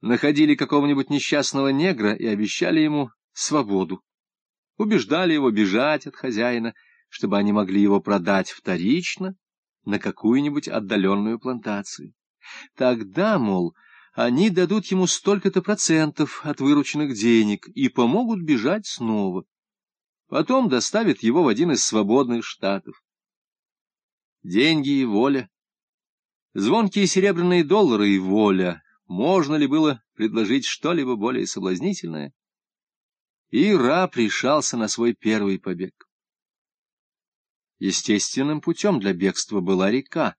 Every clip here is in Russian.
находили какого-нибудь несчастного негра и обещали ему свободу. Убеждали его бежать от хозяина, чтобы они могли его продать вторично на какую-нибудь отдаленную плантацию. Тогда, мол, они дадут ему столько-то процентов от вырученных денег и помогут бежать снова. Потом доставят его в один из свободных штатов. Деньги и воля. Звонкие серебряные доллары и воля. Можно ли было предложить что-либо более соблазнительное? И раб решался на свой первый побег. Естественным путем для бегства была река.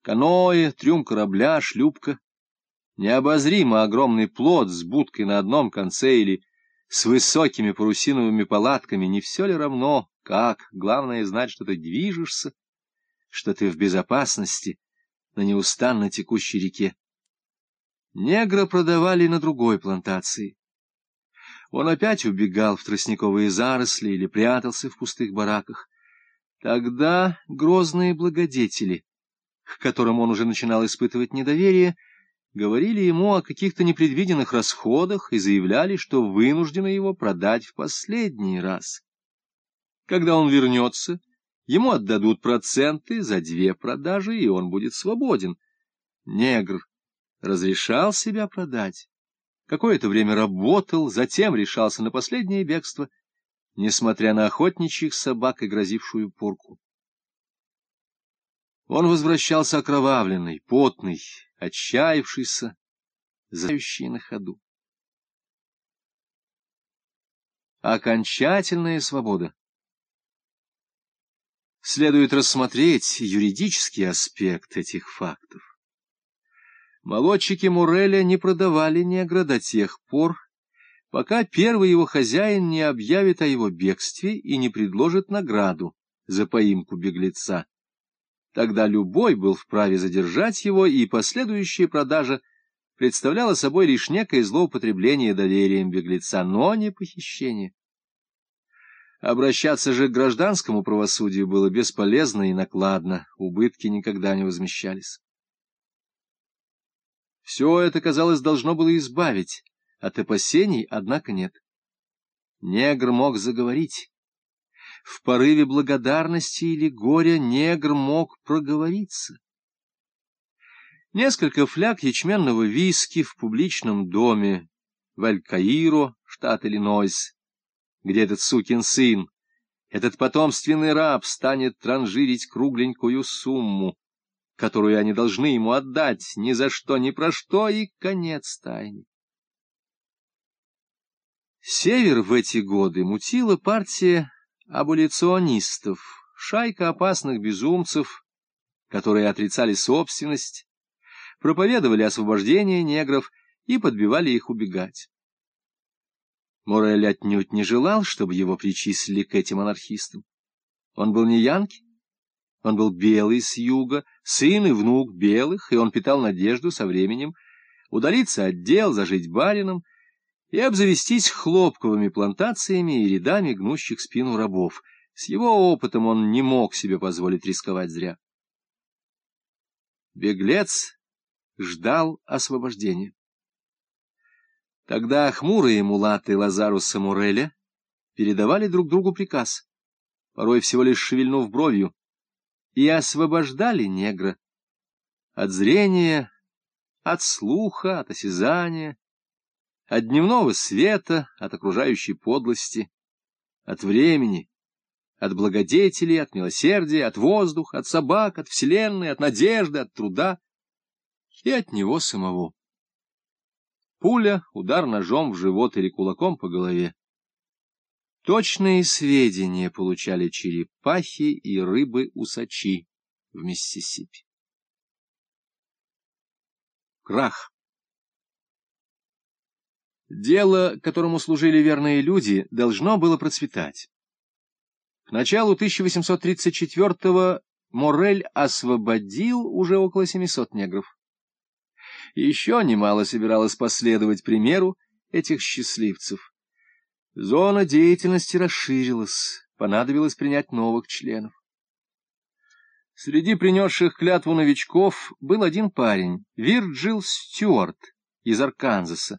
Каноэ, трюм корабля, шлюпка. Необозримо огромный плод с будкой на одном конце или с высокими парусиновыми палатками, не все ли равно, как, главное знать, что ты движешься, что ты в безопасности на неустанно текущей реке. Негра продавали на другой плантации. Он опять убегал в тростниковые заросли или прятался в пустых бараках. Тогда грозные благодетели, к которым он уже начинал испытывать недоверие, говорили ему о каких-то непредвиденных расходах и заявляли, что вынуждены его продать в последний раз. Когда он вернется, ему отдадут проценты за две продажи, и он будет свободен. Негр разрешал себя продать. Какое-то время работал, затем решался на последнее бегство — несмотря на охотничьих собак и грозившую порку. Он возвращался окровавленный, потный, отчаявшийся, зающий на ходу. Окончательная свобода. Следует рассмотреть юридический аспект этих фактов. Молодчики Муреля не продавали негра до тех пор, пока первый его хозяин не объявит о его бегстве и не предложит награду за поимку беглеца. Тогда любой был вправе задержать его, и последующая продажа представляла собой лишь некое злоупотребление доверием беглеца, но не похищение. Обращаться же к гражданскому правосудию было бесполезно и накладно, убытки никогда не возмещались. Все это, казалось, должно было избавить от опасений, однако, нет. Негр мог заговорить. В порыве благодарности или горя негр мог проговориться. Несколько фляг ячменного виски в публичном доме в Аль-Каиро, штат Иллинойс, где этот сукин сын, этот потомственный раб станет транжирить кругленькую сумму, которую они должны ему отдать ни за что, ни про что, и конец тайны. Север в эти годы мутила партия аболиционистов, шайка опасных безумцев, которые отрицали собственность, проповедовали освобождение негров и подбивали их убегать. Морель отнюдь не желал, чтобы его причислили к этим анархистам. Он был не янки, он был белый с юга, сын и внук белых, и он питал надежду со временем удалиться от дел, зажить барином, и обзавестись хлопковыми плантациями и рядами гнущих спину рабов. С его опытом он не мог себе позволить рисковать зря. Беглец ждал освобождения. Тогда хмурые мулаты Лазаруса Муреля передавали друг другу приказ, порой всего лишь шевельнув бровью, и освобождали негра от зрения, от слуха, от осязания, от дневного света, от окружающей подлости, от времени, от благодетелей, от милосердия, от воздуха, от собак, от вселенной, от надежды, от труда и от него самого. Пуля, удар ножом в живот или кулаком по голове. Точные сведения получали черепахи и рыбы-усачи в Миссисипи. Крах. Дело, которому служили верные люди, должно было процветать. К началу 1834-го Морель освободил уже около 700 негров. Еще немало собиралось последовать примеру этих счастливцев. Зона деятельности расширилась, понадобилось принять новых членов. Среди принесших клятву новичков был один парень, Вирджил Стюарт, из Арканзаса.